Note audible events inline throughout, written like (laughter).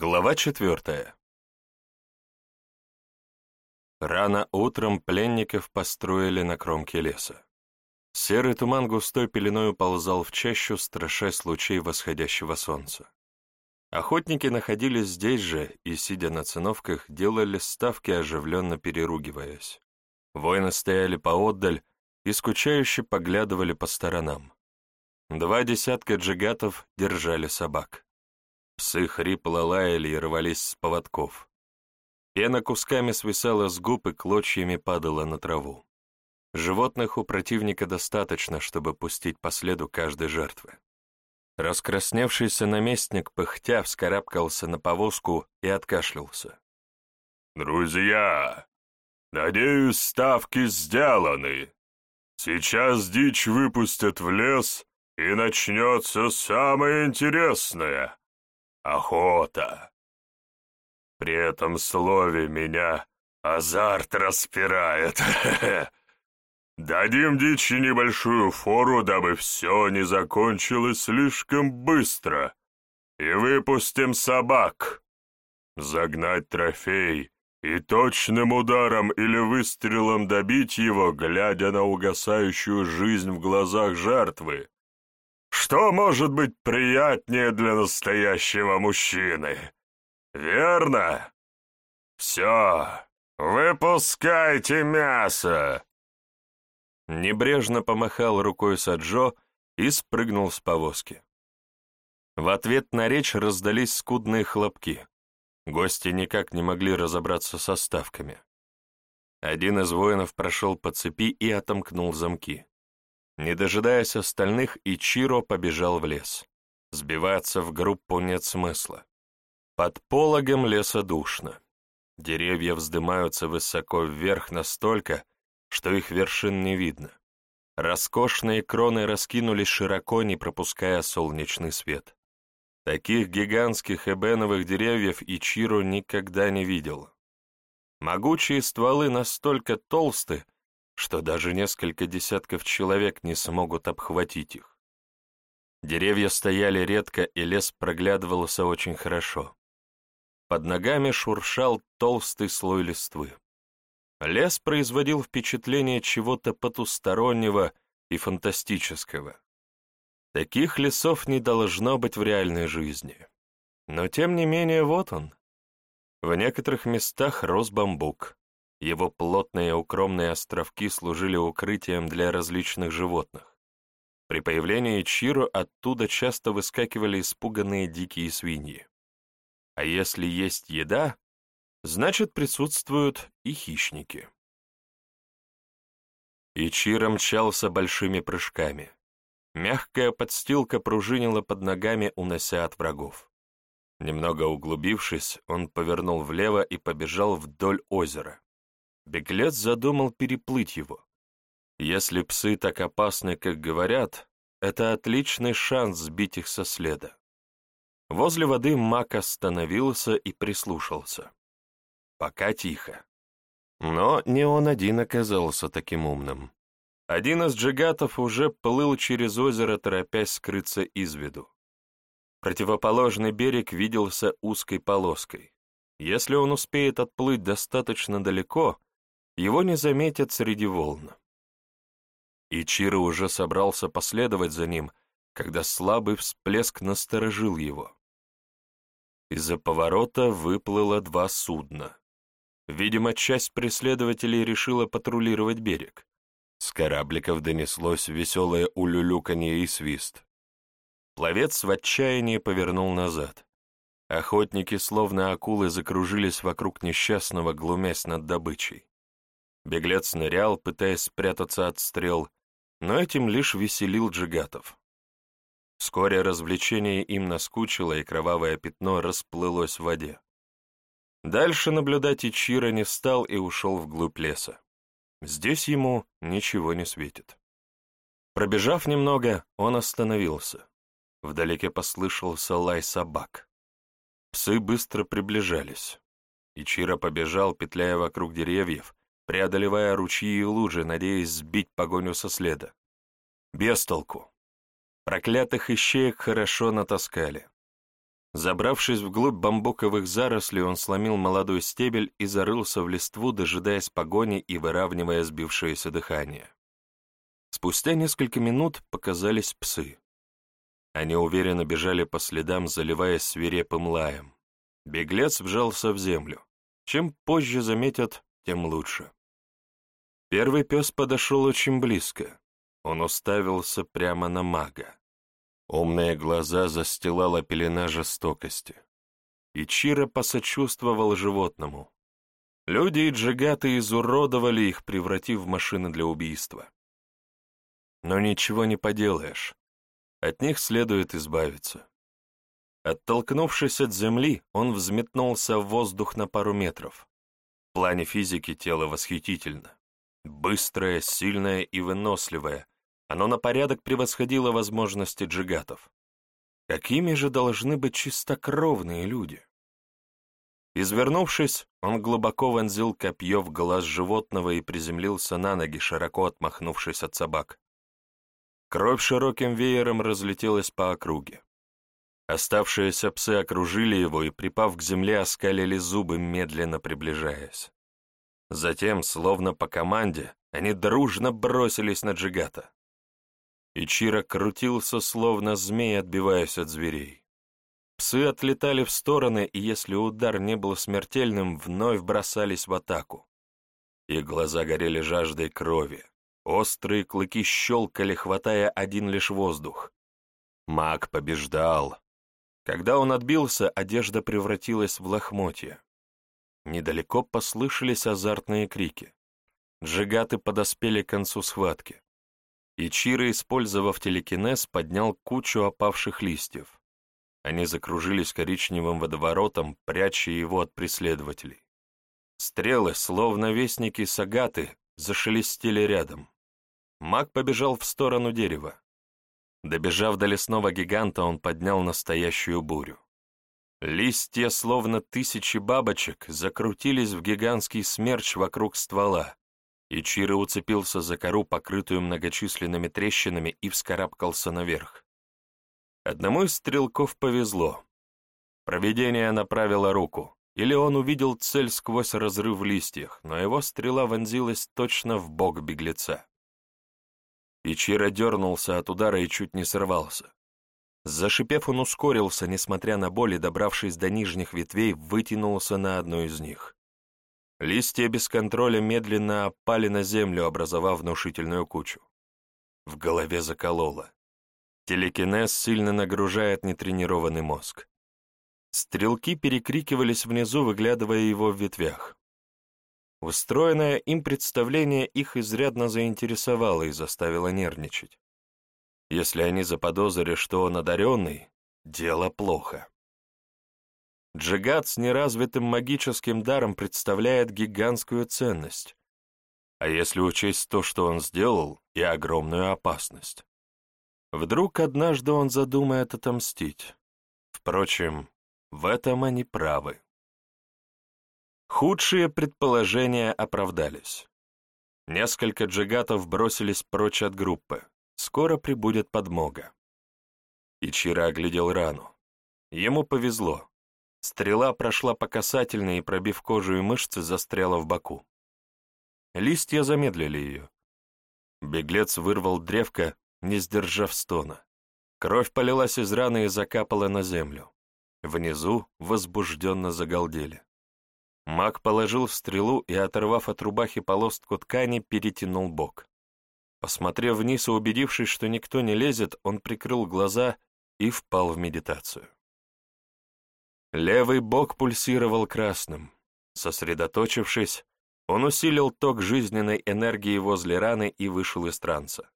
Глава четвертая. Рано утром пленников построили на кромке леса. Серый туман густой пеленой уползал в чащу, страшась лучей восходящего солнца. Охотники находились здесь же и, сидя на циновках, делали ставки, оживленно переругиваясь. Воины стояли поотдаль и скучающе поглядывали по сторонам. Два десятка джигатов держали собак. Псы хрипло лаяли и рвались с поводков. Пена кусками свисала с губ и клочьями падала на траву. Животных у противника достаточно, чтобы пустить по следу каждой жертвы. Раскрасневшийся наместник пыхтя вскарабкался на повозку и откашлялся. «Друзья, надеюсь, ставки сделаны. Сейчас дичь выпустят в лес, и начнется самое интересное охота. При этом слове меня азарт распирает. (laughs) Дадим дичи небольшую фору, дабы все не закончилось слишком быстро, и выпустим собак. Загнать трофей и точным ударом или выстрелом добить его, глядя на угасающую жизнь в глазах жертвы, что может быть приятнее для настоящего мужчины? Верно? Все, выпускайте мясо!» Небрежно помахал рукой Саджо и спрыгнул с повозки. В ответ на речь раздались скудные хлопки. Гости никак не могли разобраться со ставками. Один из воинов прошел по цепи и отомкнул замки. Не дожидаясь остальных, Ичиро побежал в лес. Сбиваться в группу нет смысла. Под пологом леса душно. Деревья вздымаются высоко вверх настолько, что их вершин не видно. Роскошные кроны раскинулись широко, не пропуская солнечный свет. Таких гигантских эбеновых деревьев Ичиро никогда не видел. Могучие стволы настолько толсты, что даже несколько десятков человек не смогут обхватить их. Деревья стояли редко, и лес проглядывался очень хорошо. Под ногами шуршал толстый слой листвы. Лес производил впечатление чего-то потустороннего и фантастического. Таких лесов не должно быть в реальной жизни. Но тем не менее вот он. В некоторых местах рос бамбук, его плотные укромные островки служили укрытием для различных животных. При появлении Чиро оттуда часто выскакивали испуганные дикие свиньи. А если есть еда, значит присутствуют и хищники. Ичиро мчался большими прыжками. Мягкая подстилка пружинила под ногами, унося от врагов. Немного углубившись, он повернул влево и побежал вдоль озера. Беглец задумал переплыть его. Если псы так опасны, как говорят, это отличный шанс сбить их со следа. Возле воды Мак остановился и прислушался. Пока тихо. Но не он один оказался таким умным. Один из джигатов уже плыл через озеро, торопясь скрыться из виду. Противоположный берег виделся узкой полоской. Если он успеет отплыть достаточно далеко, его не заметят среди волн. Ичиро уже собрался последовать за ним, когда слабый всплеск насторожил его. Из-за поворота выплыло два судна. Видимо, часть преследователей решила патрулировать берег. С корабликов донеслось веселое улюлюканье и свист. Пловец в отчаянии повернул назад. Охотники, словно акулы, закружились вокруг несчастного, глумясь над добычей. Беглец нырял, пытаясь спрятаться от стрел, но этим лишь веселил джигатов. Вскоре развлечение им наскучило, и кровавое пятно расплылось в воде. Дальше наблюдать Ичиро не стал и ушел вглубь леса. Здесь ему ничего не светит. Пробежав немного, он остановился. Вдалеке послышался лай собак. Псы быстро приближались. Ичиро побежал, петляя вокруг деревьев, преодолевая ручьи и лужи, надеясь сбить погоню со следа. Без толку. Проклятых ищеек хорошо натаскали. Забравшись вглубь бамбуковых зарослей, он сломил молодой стебель и зарылся в листву, дожидаясь погони и выравнивая сбившееся дыхание. Спустя несколько минут показались псы. Они уверенно бежали по следам, заливаясь свирепым лаем. Беглец вжался в землю. Чем позже заметят, тем лучше. Первый пес подошел очень близко. Он уставился прямо на мага. Умные глаза застилала пелена жестокости. И Чира посочувствовал животному. Люди и джигаты изуродовали их, превратив в машины для убийства. Но ничего не поделаешь. От них следует избавиться. Оттолкнувшись от земли, он взметнулся в воздух на пару метров. В плане физики тело восхитительно. Быстрое, сильное и выносливое, оно на порядок превосходило возможности джигатов. Какими же должны быть чистокровные люди? Извернувшись, он глубоко вонзил копье в глаз животного и приземлился на ноги, широко отмахнувшись от собак. Кровь широким веером разлетелась по округе. Оставшиеся псы окружили его и, припав к земле, оскалили зубы, медленно приближаясь. Затем, словно по команде, они дружно бросились на Джигата. Ичиро крутился, словно змей, отбиваясь от зверей. Псы отлетали в стороны, и если удар не был смертельным, вновь бросались в атаку. Их глаза горели жаждой крови. Острые клыки щелкали, хватая один лишь воздух. Маг побеждал. Когда он отбился, одежда превратилась в лохмотья. Недалеко послышались азартные крики. Джигаты подоспели к концу схватки. Ичиро, использовав телекинез, поднял кучу опавших листьев. Они закружились коричневым водоворотом, пряча его от преследователей. Стрелы, словно вестники сагаты, зашелестели рядом. Маг побежал в сторону дерева. Добежав до лесного гиганта, он поднял настоящую бурю. Листья, словно тысячи бабочек, закрутились в гигантский смерч вокруг ствола, и Чиро уцепился за кору, покрытую многочисленными трещинами, и вскарабкался наверх. Одному из стрелков повезло. Провидение направило руку, или он увидел цель сквозь разрыв в листьях, но его стрела вонзилась точно в бок беглеца. Ичиро дернулся от удара и чуть не сорвался. Зашипев, он ускорился, несмотря на боль, и, добравшись до нижних ветвей, вытянулся на одну из них. Листья без контроля медленно опали на землю, образовав внушительную кучу. В голове закололо. Телекинез сильно нагружает нетренированный мозг. Стрелки перекрикивались внизу, выглядывая его в ветвях. Устроенное им представление их изрядно заинтересовало и заставило нервничать. Если они заподозрили, что он одаренный, дело плохо. Джигат с неразвитым магическим даром представляет гигантскую ценность. А если учесть то, что он сделал, и огромную опасность. Вдруг однажды он задумает отомстить. Впрочем, в этом они правы. Худшие предположения оправдались. Несколько джигатов бросились прочь от группы. Скоро прибудет подмога. Ичиро оглядел рану. Ему повезло. Стрела прошла по касательной и, пробив кожу и мышцы, застряла в боку. Листья замедлили ее. Беглец вырвал древко, не сдержав стона. Кровь полилась из раны и закапала на землю. Внизу возбужденно загалдели. Маг положил в стрелу и, оторвав от рубахи полостку ткани, перетянул бок. Посмотрев вниз и убедившись, что никто не лезет, он прикрыл глаза и впал в медитацию. Левый бок пульсировал красным. Сосредоточившись, он усилил ток жизненной энергии возле раны и вышел из транса.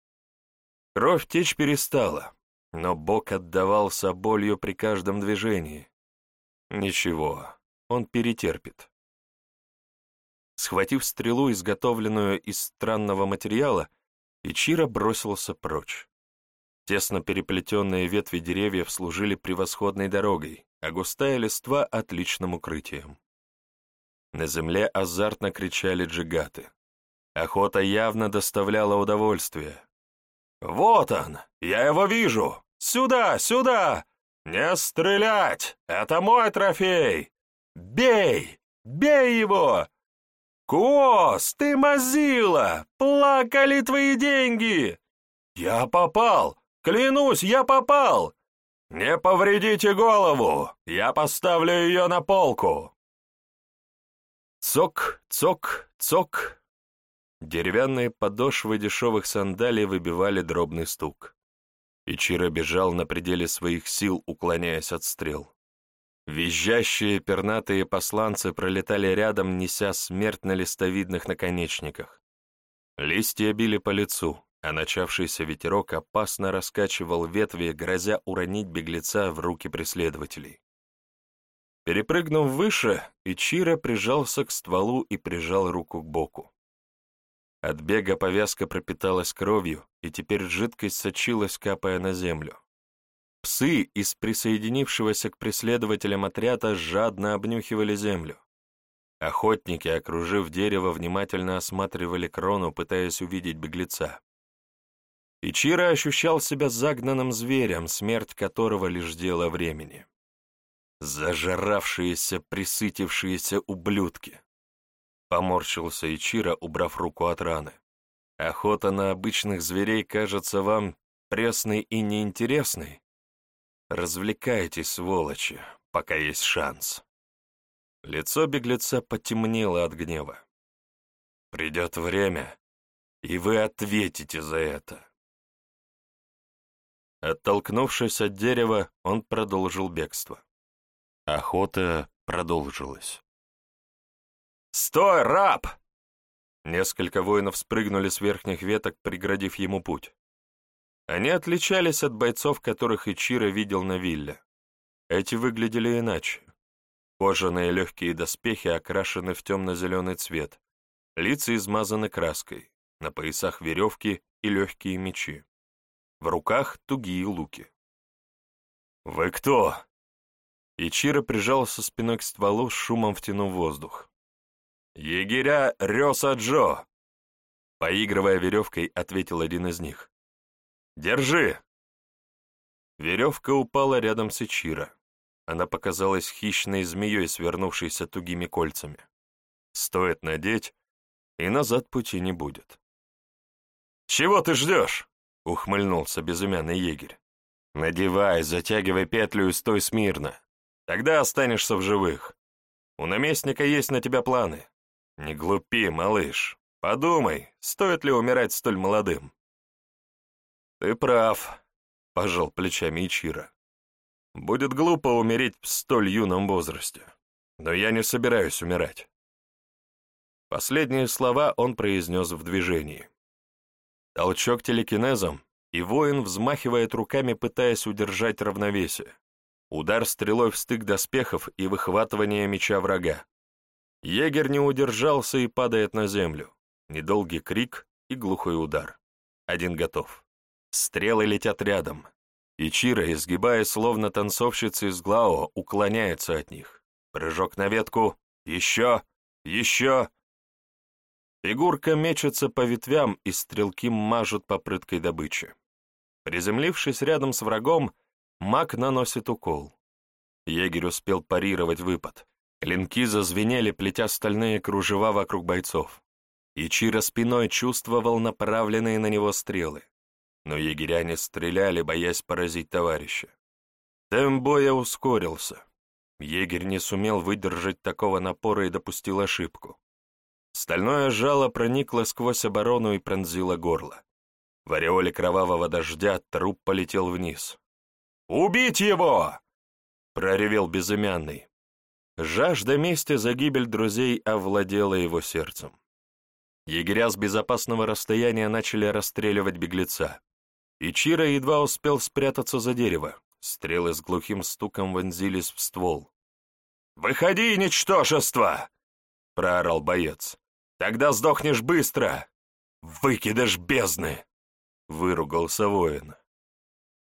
Кровь течь перестала, но бок отдавался болью при каждом движении. Ничего, он перетерпит. Схватив стрелу, изготовленную из странного материала, Ичиро бросился прочь. Тесно переплетенные ветви деревьев служили превосходной дорогой, а густая листва — отличным укрытием. На земле азартно кричали джигаты. Охота явно доставляла удовольствие. «Вот он! Я его вижу! Сюда, сюда!» Не стрелять! Это мой трофей! Бей! Бей его! Кос, ты мазила! Плакали твои деньги! Я попал! Клянусь, я попал! Не повредите голову! Я поставлю ее на полку!» Цок, цок, цок. Деревянные подошвы дешевых сандалий выбивали дробный стук. Ичиро бежал на пределе своих сил, уклоняясь от стрел. Визжащие пернатые посланцы пролетали рядом, неся смерть на листовидных наконечниках. Листья били по лицу, а начавшийся ветерок опасно раскачивал ветви, грозя уронить беглеца в руки преследователей. Перепрыгнув выше, Ичиро прижался к стволу и прижал руку к боку. От бега повязка пропиталась кровью, и теперь жидкость сочилась, капая на землю. Псы из присоединившегося к преследователям отряда жадно обнюхивали землю. Охотники, окружив дерево, внимательно осматривали крону, пытаясь увидеть беглеца. Ичиро ощущал себя загнанным зверем, смерть которого лишь дело времени. Зажравшиеся, присытившиеся ублюдки. Поморщился Ичиро, убрав руку от раны. Охота на обычных зверей кажется вам пресной и неинтересной? Развлекайтесь, сволочи, пока есть шанс. Лицо беглеца потемнело от гнева. Придет время, и вы ответите за это. Оттолкнувшись от дерева, он продолжил бегство. Охота продолжилась. «Стой, раб!» Несколько воинов спрыгнули с верхних веток, преградив ему путь. Они отличались от бойцов, которых Ичиро видел на вилле. Эти выглядели иначе. Кожаные легкие доспехи окрашены в темно-зеленый цвет, лица измазаны краской, на поясах веревки и легкие мечи. В руках тугие луки. «Вы кто?» Ичиро прижался спиной к стволу, шумом втянув воздух. «Егеря Рёса Джо!» Поигрывая веревкой, ответил один из них. «Держи!» Веревка упала рядом с Ичиро. Она показалась хищной змеей, свернувшейся тугими кольцами. Стоит надеть, и назад пути не будет. «Чего ты ждешь?» — ухмыльнулся безымянный егерь. «Надевай, затягивай петлю и стой смирно. Тогда останешься в живых. У наместника есть на тебя планы. Не глупи, малыш. Подумай, стоит ли умирать столь молодым?» «Ты прав», — пожал плечами Ичира. «Будет глупо умереть в столь юном возрасте. Но я не собираюсь умирать». Последние слова он произнес в движении. Толчок телекинезом, и воин взмахивает руками, пытаясь удержать равновесие. Удар стрелой в стык доспехов и выхватывание меча врага. Егерь не удержался и падает на землю. Недолгий крик и глухой удар. Один готов. Стрелы летят рядом. И Чира, изгибаясь словно танцовщица из Глао, уклоняется от них. Прыжок на ветку. Еще! Еще! Фигурка мечется по ветвям, и стрелки мажут по прыткой добычи. Приземлившись рядом с врагом, маг наносит укол. Егерь успел парировать выпад. Клинки зазвенели, плетя стальные кружева вокруг бойцов. И Чира спиной чувствовал направленные на него стрелы. Но егеря не стреляли, боясь поразить товарища. Темп боя ускорился. Егерь не сумел выдержать такого напора и допустил ошибку. Стальное жало проникло сквозь оборону и пронзило горло. В ореоле кровавого дождя труп полетел вниз. «Убить его!» — проревел безымянный. Жажда мести за гибель друзей овладела его сердцем. Егеря с безопасного расстояния начали расстреливать беглеца. И Чира едва успел спрятаться за дерево. Стрелы с глухим стуком вонзились в ствол. «Выходи, ничтожество!» — проорал боец. Тогда сдохнешь быстро! Выкидыш бездны!» — выругался воин.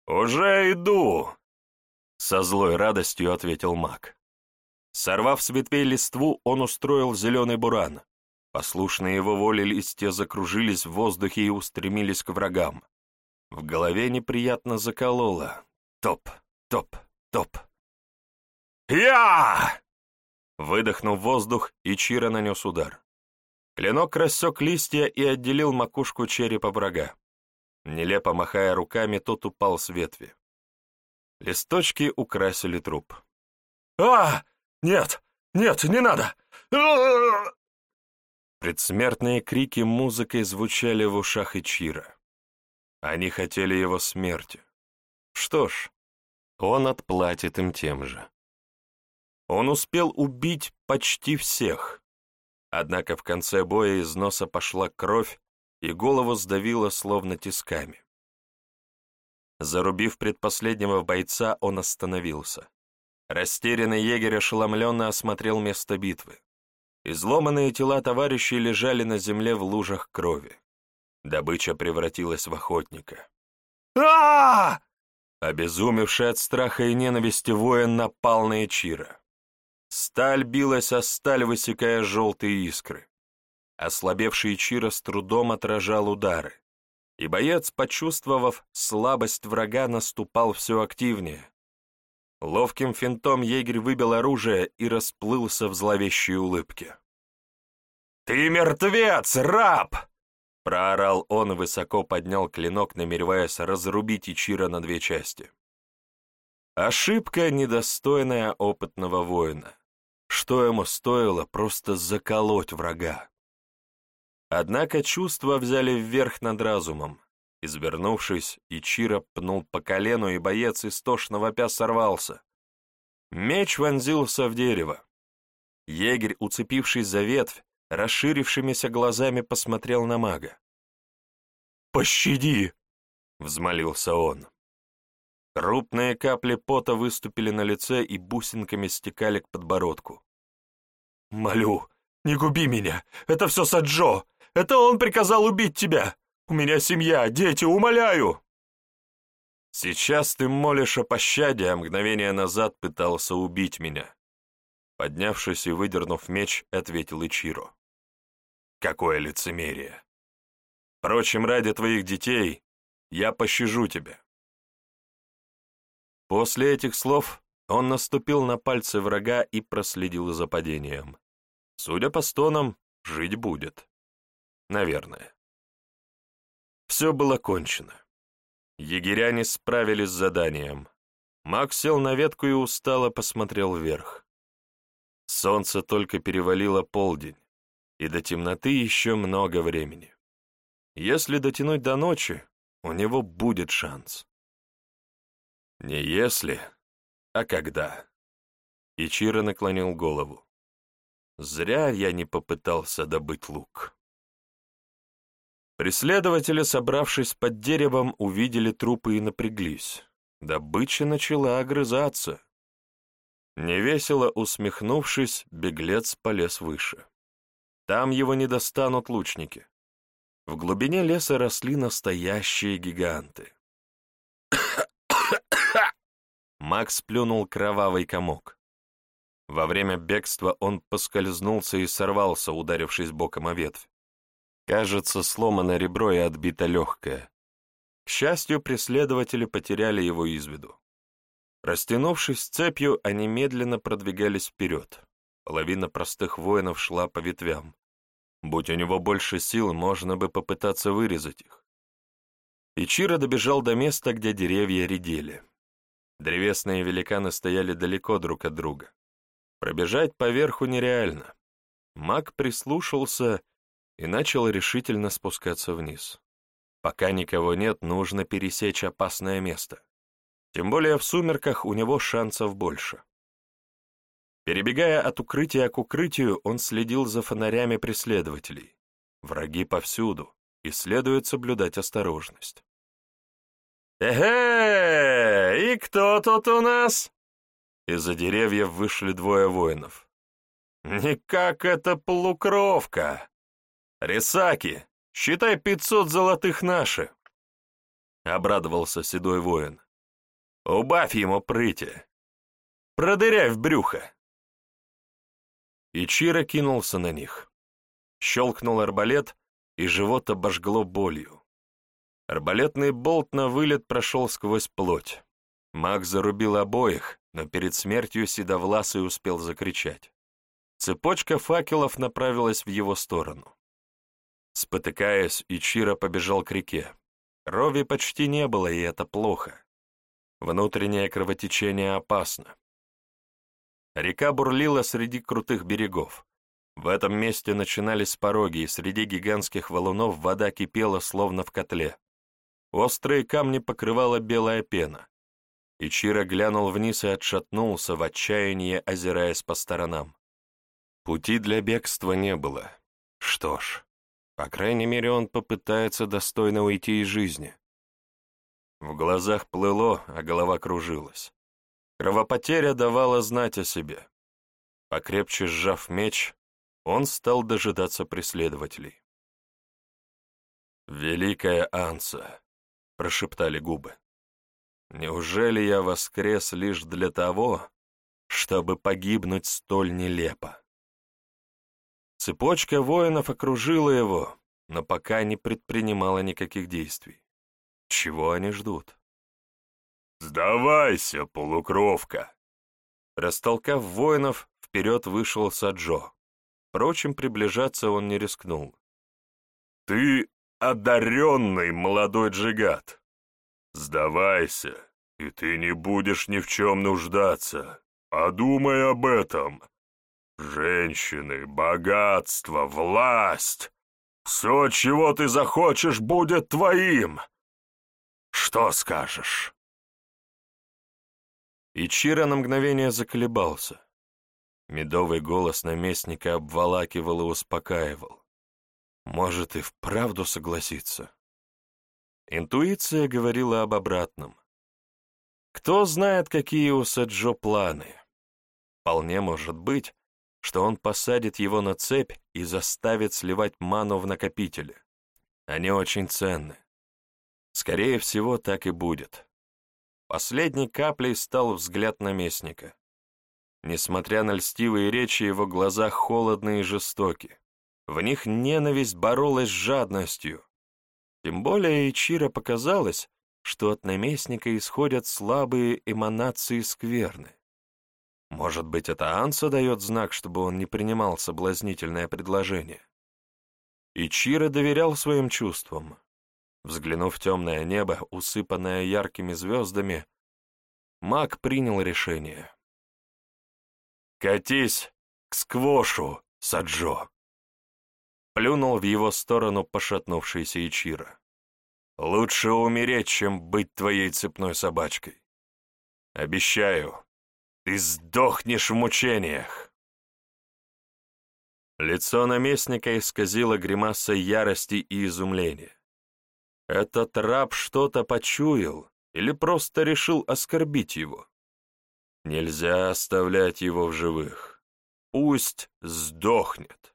«Уже иду!» — со злой радостью ответил маг. Сорвав с ветвей листву, он устроил зеленый буран. Послушные его воле листья закружились в воздухе и устремились к врагам. В голове неприятно закололо. Топ, топ, Стоп! Я! Выдохнул воздух, и Чира нанес удар. Клинок рассек листья и отделил макушку черепа врага. Нелепо махая руками, тот упал с ветви. Листочки украсили труп. «А! Нет! Нет, не надо! Предсмертные крики музыкой звучали в ушах Ичира. Они хотели его смерти. Что ж, он отплатит им тем же. Он успел убить почти всех. Однако в конце боя из носа пошла кровь, и голову сдавило словно тисками. Зарубив предпоследнего бойца, он остановился. Растерянный егерь ошеломленно осмотрел место битвы. Изломанные тела товарищей лежали на земле в лужах крови. Добыча превратилась в охотника. а Обезумевший от страха и ненависти воин напал на Ичира. Сталь билась о сталь, высекая желтые искры. Ослабевший Ичиро с трудом отражал удары, и боец, почувствовав слабость врага, наступал все активнее. Ловким финтом егерь выбил оружие и расплылся в зловещей улыбке. «Ты мертвец, раб!» Проорал он высоко поднял клинок, намереваясь разрубить Ичира на две части. Ошибка, недостойная опытного воина. Что ему стоило просто заколоть врага? Однако чувства взяли вверх над разумом. Извернувшись, Ичиро пнул по колену, и боец истошно вопя сорвался. Меч вонзился в дерево. Егерь, уцепившись за ветвь, расширившимися глазами посмотрел на мага. «Пощади!» — взмолился он. Крупные капли пота выступили на лице и бусинками стекали к подбородку. «Молю, не губи меня! Это все Саджо! Это он приказал убить тебя! У меня семья, дети, умоляю!» «Сейчас ты молишь о пощаде, а мгновение назад пытался убить меня», Поднявшись и выдернув меч, ответил Ичиро. Какое лицемерие! Впрочем, ради твоих детей я пощажу тебя. После этих слов он наступил на пальцы врага и проследил за падением. Судя по стонам, жить будет. Наверное. Все было кончено. Егеряне справились с заданием. Макс сел на ветку и устало посмотрел вверх. Солнце только перевалило полдень и до темноты еще много времени. Если дотянуть до ночи, у него будет шанс. Не если, а когда. Ичиро наклонил голову. Зря я не попытался добыть лук. Преследователи, собравшись под деревом, увидели трупы и напряглись. Добыча начала огрызаться. Невесело усмехнувшись, беглец полез выше. Там его не достанут лучники. В глубине леса росли настоящие гиганты. Макс плюнул кровавый комок. Во время бегства он поскользнулся и сорвался, ударившись боком о ветвь. Кажется, сломано ребро и отбито легкое. К счастью, преследователи потеряли его из виду. Растянувшись цепью, они медленно продвигались вперед. Половина простых воинов шла по ветвям. Будь у него больше сил, можно бы попытаться вырезать их. Ичиро добежал до места, где деревья редели. Древесные великаны стояли далеко друг от друга. Пробежать поверху нереально. Маг прислушался и начал решительно спускаться вниз. Пока никого нет, нужно пересечь опасное место. Тем более в сумерках у него шансов больше. Перебегая от укрытия к укрытию, он следил за фонарями преследователей. Враги повсюду, и следует соблюдать осторожность. «Эге! И кто тут у нас?» Из-за деревьев вышли двое воинов. «Никак это полукровка! Рисаки, считай пятьсот золотых наши!» Обрадовался седой воин. «Убавь ему прыти! Продыряй в брюхо!» И Чиро кинулся на них. Щелкнул арбалет, и живот обожгло болью. Арбалетный болт на вылет прошел сквозь плоть. Маг зарубил обоих, но перед смертью Седовласый успел закричать. Цепочка факелов направилась в его сторону. Спотыкаясь, Ичиро побежал к реке. Крови почти не было, и это плохо. Внутреннее кровотечение опасно. Река бурлила среди крутых берегов. В этом месте начинались пороги, и среди гигантских валунов вода кипела, словно в котле. Острые камни покрывала белая пена. Ичиро глянул вниз и отшатнулся, в отчаянии озираясь по сторонам. Пути для бегства не было. Что ж, по крайней мере, он попытается достойно уйти из жизни. В глазах плыло, а голова кружилась. Кровопотеря давала знать о себе. Покрепче сжав меч, он стал дожидаться преследователей. «Великая Анса», — прошептали губы. Неужели я воскрес лишь для того, чтобы погибнуть столь нелепо? Цепочка воинов окружила его, но пока не предпринимала никаких действий. Чего они ждут? «Сдавайся, полукровка!» Растолкав воинов, вперед вышел Саджо. Впрочем, приближаться он не рискнул. «Ты одаренный молодой джигат. Сдавайся, и ты не будешь ни в чем нуждаться. Подумай об этом. Женщины, богатство, власть. Все, чего ты захочешь, будет твоим. Что скажешь?» Ичиро на мгновение заколебался. Медовый голос наместника обволакивал и успокаивал. Может, и вправду согласиться. Интуиция говорила об обратном. Кто знает, какие у Саджо планы. Вполне может быть, что он посадит его на цепь и заставит сливать ману в накопителе. Они очень ценны. Скорее всего, так и будет. Последней каплей стал взгляд наместника. Несмотря на льстивые речи, его глаза холодны и жестоки. В них ненависть боролась с жадностью, тем более Ичиро показалось, что от наместника исходят слабые эманации скверны. Может быть, это Анса дает знак, чтобы он не принимал соблазнительное предложение. Ичиро доверял своим чувствам. Взглянув в темное небо, усыпанное яркими звездами, маг принял решение. «Катись к сквошу, Саджо!» Плюнул в его сторону пошатнувшийся Ичиро. «Лучше умереть, чем быть твоей цепной собачкой. Обещаю, ты сдохнешь в мучениях!» Лицо наместника исказило гримаса ярости и изумления. Этот раб что-то почуял или просто решил оскорбить его. Нельзя оставлять его в живых. Пусть сдохнет.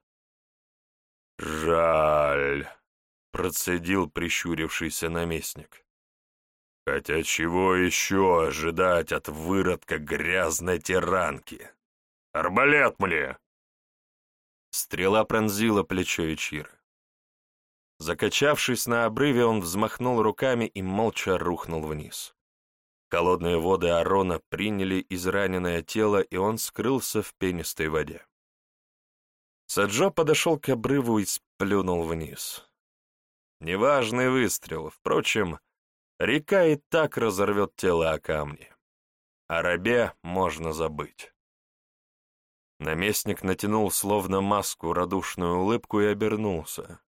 «Жаль», — процедил прищурившийся наместник. «Хотя чего еще ожидать от выродка грязной тиранки? Арбалет мне!» Стрела пронзила плечо Ичира. Закачавшись на обрыве, он взмахнул руками и молча рухнул вниз. Холодные воды Арона приняли израненное тело, и он скрылся в пенистой воде. Саджо подошел к обрыву и сплюнул вниз. Неважный выстрел, впрочем, река и так разорвет тело о камни. О рабе можно забыть. Наместник натянул словно маску радушную улыбку и обернулся.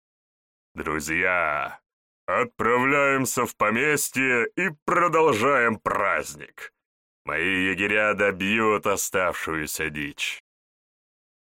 «Друзья, отправляемся в поместье и продолжаем праздник. Мои егеря добьют оставшуюся дичь».